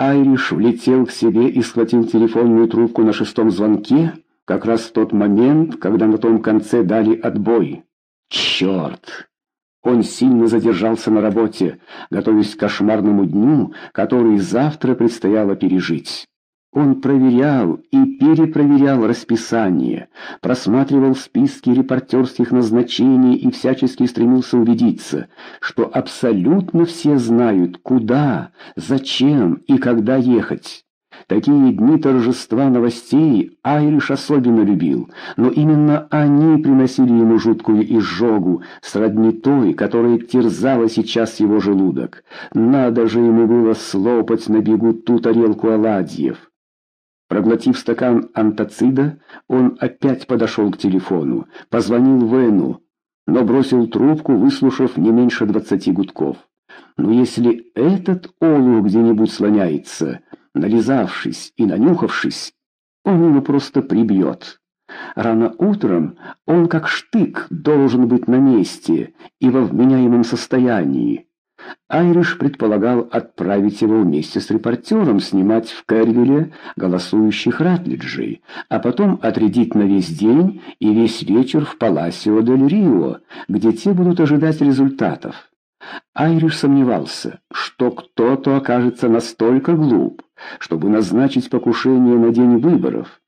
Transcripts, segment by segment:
Айриш влетел к себе и схватил телефонную трубку на шестом звонке, как раз в тот момент, когда на том конце дали отбой. Черт! Он сильно задержался на работе, готовясь к кошмарному дню, который завтра предстояло пережить. Он проверял и перепроверял расписание, просматривал списки репортерских назначений и всячески стремился убедиться, что абсолютно все знают, куда, зачем и когда ехать. Такие дни торжества новостей Айриш особенно любил, но именно они приносили ему жуткую изжогу, сродни той, которая терзала сейчас его желудок. Надо же ему было слопать на бегу ту тарелку оладьев. Проглотив стакан антацида, он опять подошел к телефону, позвонил Вену, но бросил трубку, выслушав не меньше двадцати гудков. Но если этот олух где-нибудь слоняется, нализавшись и нанюхавшись, он его просто прибьет. Рано утром он как штык должен быть на месте и во вменяемом состоянии. Айриш предполагал отправить его вместе с репортером снимать в Кэрвилле голосующих Ратлиджей, а потом отрядить на весь день и весь вечер в Паласио дель Рио, где те будут ожидать результатов. Айриш сомневался, что кто-то окажется настолько глуп, чтобы назначить покушение на день выборов.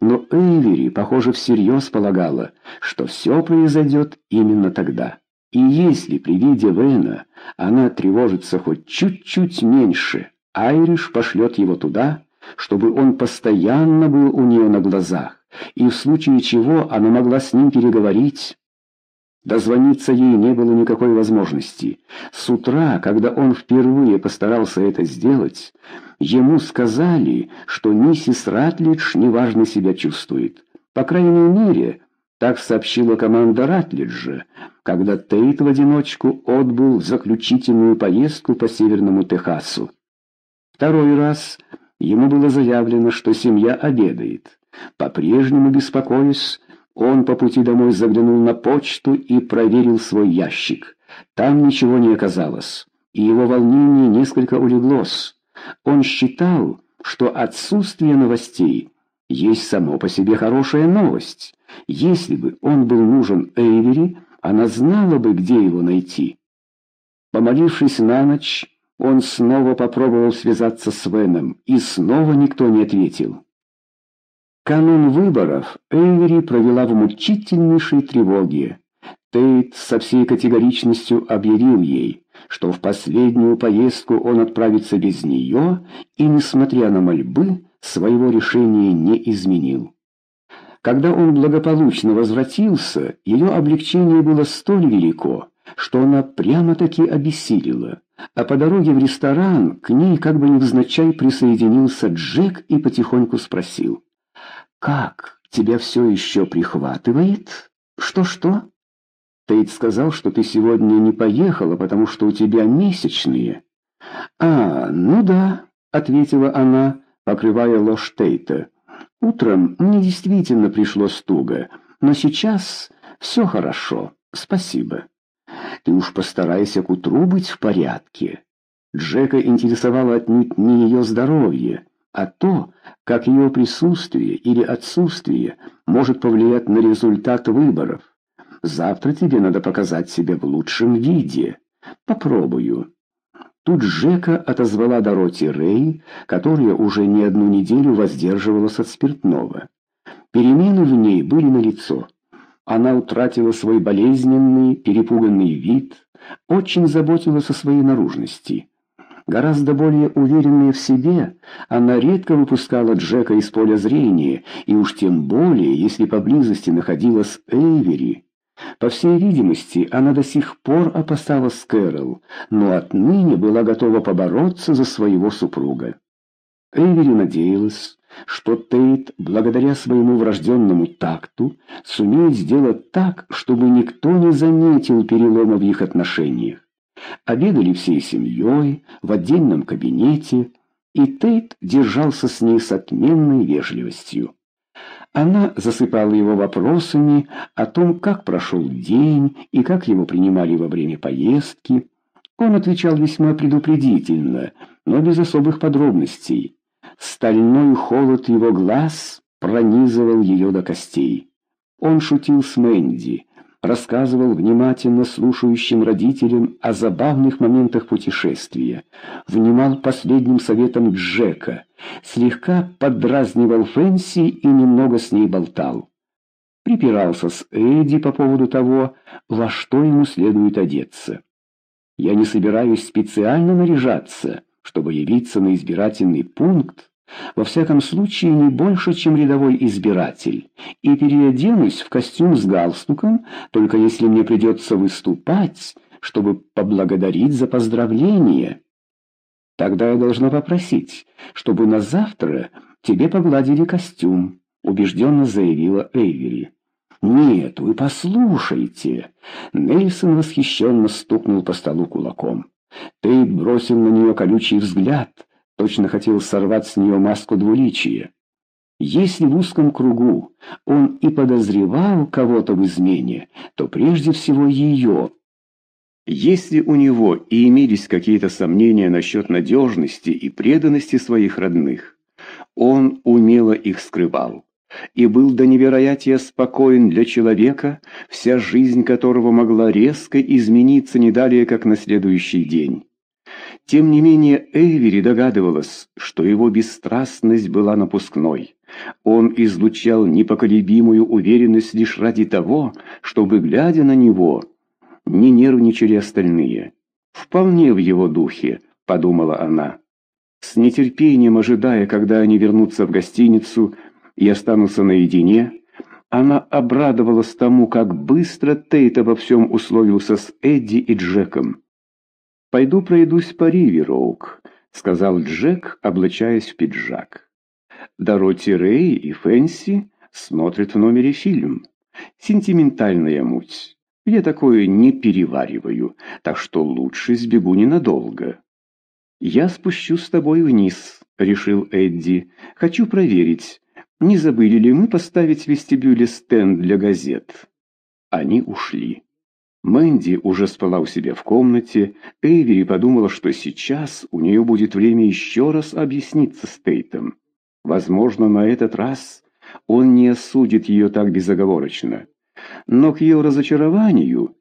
Но Эйвери, похоже, всерьез полагала, что все произойдет именно тогда. И если при виде Вена она тревожится хоть чуть-чуть меньше, Айриш пошлет его туда, чтобы он постоянно был у нее на глазах, и в случае чего она могла с ним переговорить. Дозвониться ей не было никакой возможности. С утра, когда он впервые постарался это сделать, ему сказали, что миссис Ратлидж неважно себя чувствует. По крайней мере, так сообщила команда Ратлиджа, когда Тейт в одиночку отбыл в заключительную поездку по Северному Техасу. Второй раз ему было заявлено, что семья обедает. По-прежнему беспокоясь, он по пути домой заглянул на почту и проверил свой ящик. Там ничего не оказалось, и его волнение несколько улеглось. Он считал, что отсутствие новостей есть само по себе хорошая новость. Если бы он был нужен Эйвери, она знала бы, где его найти. Помолившись на ночь, он снова попробовал связаться с Веном, и снова никто не ответил. Канун выборов Эйвери провела в мучительнейшей тревоге. Тейт со всей категоричностью объявил ей, что в последнюю поездку он отправится без нее и, несмотря на мольбы, своего решения не изменил. Когда он благополучно возвратился, ее облегчение было столь велико, что она прямо-таки обессилила, а по дороге в ресторан к ней как бы невзначай присоединился Джек и потихоньку спросил. «Как? Тебя все еще прихватывает? Что-что?» «Тейт сказал, что ты сегодня не поехала, потому что у тебя месячные». «А, ну да», — ответила она, покрывая ложь Тейта. «Утром мне действительно пришлось туго, но сейчас все хорошо, спасибо. Ты уж постарайся к утру быть в порядке». Джека интересовало отнюдь не ее здоровье, а то, как ее присутствие или отсутствие может повлиять на результат выборов. Завтра тебе надо показать себя в лучшем виде. Попробую. Тут Жека отозвала Дороти Рэй, которая уже не одну неделю воздерживалась от спиртного. Перемены в ней были налицо. Она утратила свой болезненный, перепуганный вид, очень заботилась о своей наружности. Гораздо более уверенная в себе, она редко выпускала Джека из поля зрения, и уж тем более, если поблизости находилась Эйвери. По всей видимости, она до сих пор опасалась Кэрол, но отныне была готова побороться за своего супруга. Эйвери надеялась, что Тейт, благодаря своему врожденному такту, сумеет сделать так, чтобы никто не заметил перелома в их отношениях. Обедали всей семьей в отдельном кабинете, и Тейт держался с ней с отменной вежливостью. Она засыпала его вопросами о том, как прошел день и как его принимали во время поездки. Он отвечал весьма предупредительно, но без особых подробностей. Стальной холод его глаз пронизывал ее до костей. Он шутил с Мэнди, рассказывал внимательно слушающим родителям о забавных моментах путешествия, внимал последним советам Джека, слегка подразнивал Фэнси и немного с ней болтал. Припирался с Эдди по поводу того, во что ему следует одеться. «Я не собираюсь специально наряжаться, чтобы явиться на избирательный пункт, во всяком случае, не больше, чем рядовой избиратель, и переоденусь в костюм с галстуком, только если мне придется выступать, чтобы поблагодарить за поздравление. Тогда я должна попросить, чтобы на завтра тебе погладили костюм, убежденно заявила Эйвери. «Нет, вы послушайте!» Нельсон восхищенно стукнул по столу кулаком. Тейт бросил на нее колючий взгляд — точно хотел сорвать с нее маску двуличия. Если в узком кругу он и подозревал кого-то в измене, то прежде всего ее. Если у него и имелись какие-то сомнения насчет надежности и преданности своих родных, он умело их скрывал и был до невероятия спокоен для человека, вся жизнь которого могла резко измениться не далее, как на следующий день. Тем не менее, Эйвери догадывалась, что его бесстрастность была напускной. Он излучал непоколебимую уверенность лишь ради того, чтобы, глядя на него, не нервничали остальные. «Вполне в его духе», — подумала она. С нетерпением ожидая, когда они вернутся в гостиницу и останутся наедине, она обрадовалась тому, как быстро Тейт обо всем условился с Эдди и Джеком. «Пойду пройдусь по Ривероук», — сказал Джек, облачаясь в пиджак. Дороти Рэй и Фэнси смотрят в номере фильм. Сентиментальная муть. Я такое не перевариваю, так что лучше сбегу ненадолго. «Я спущусь с тобой вниз», — решил Эдди. «Хочу проверить, не забыли ли мы поставить в вестибюле стенд для газет?» Они ушли. Мэнди уже спала у себя в комнате. Эйвери подумала, что сейчас у нее будет время еще раз объясниться с Тейтом. Возможно, на этот раз он не осудит ее так безоговорочно. Но к ее разочарованию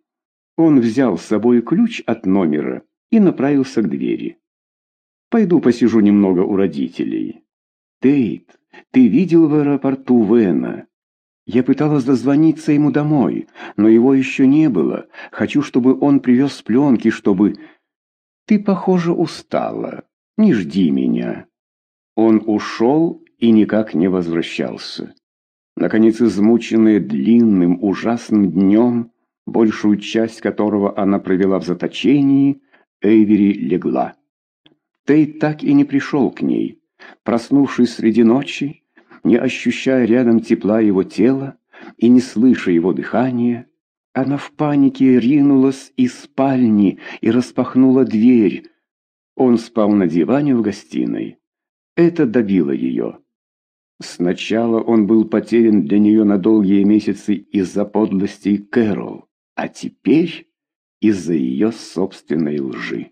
он взял с собой ключ от номера и направился к двери. «Пойду посижу немного у родителей». «Тейт, ты видел в аэропорту Вена?» Я пыталась дозвониться ему домой, но его еще не было. Хочу, чтобы он привез пленки, чтобы... Ты, похоже, устала. Не жди меня. Он ушел и никак не возвращался. Наконец, измученная длинным, ужасным днем, большую часть которого она провела в заточении, Эйвери легла. Тейт так и не пришел к ней. Проснувшись среди ночи, не ощущая рядом тепла его тела и не слыша его дыхания, она в панике ринулась из спальни и распахнула дверь. Он спал на диване в гостиной. Это добило ее. Сначала он был потерян для нее на долгие месяцы из-за подлости Кэрол, а теперь из-за ее собственной лжи.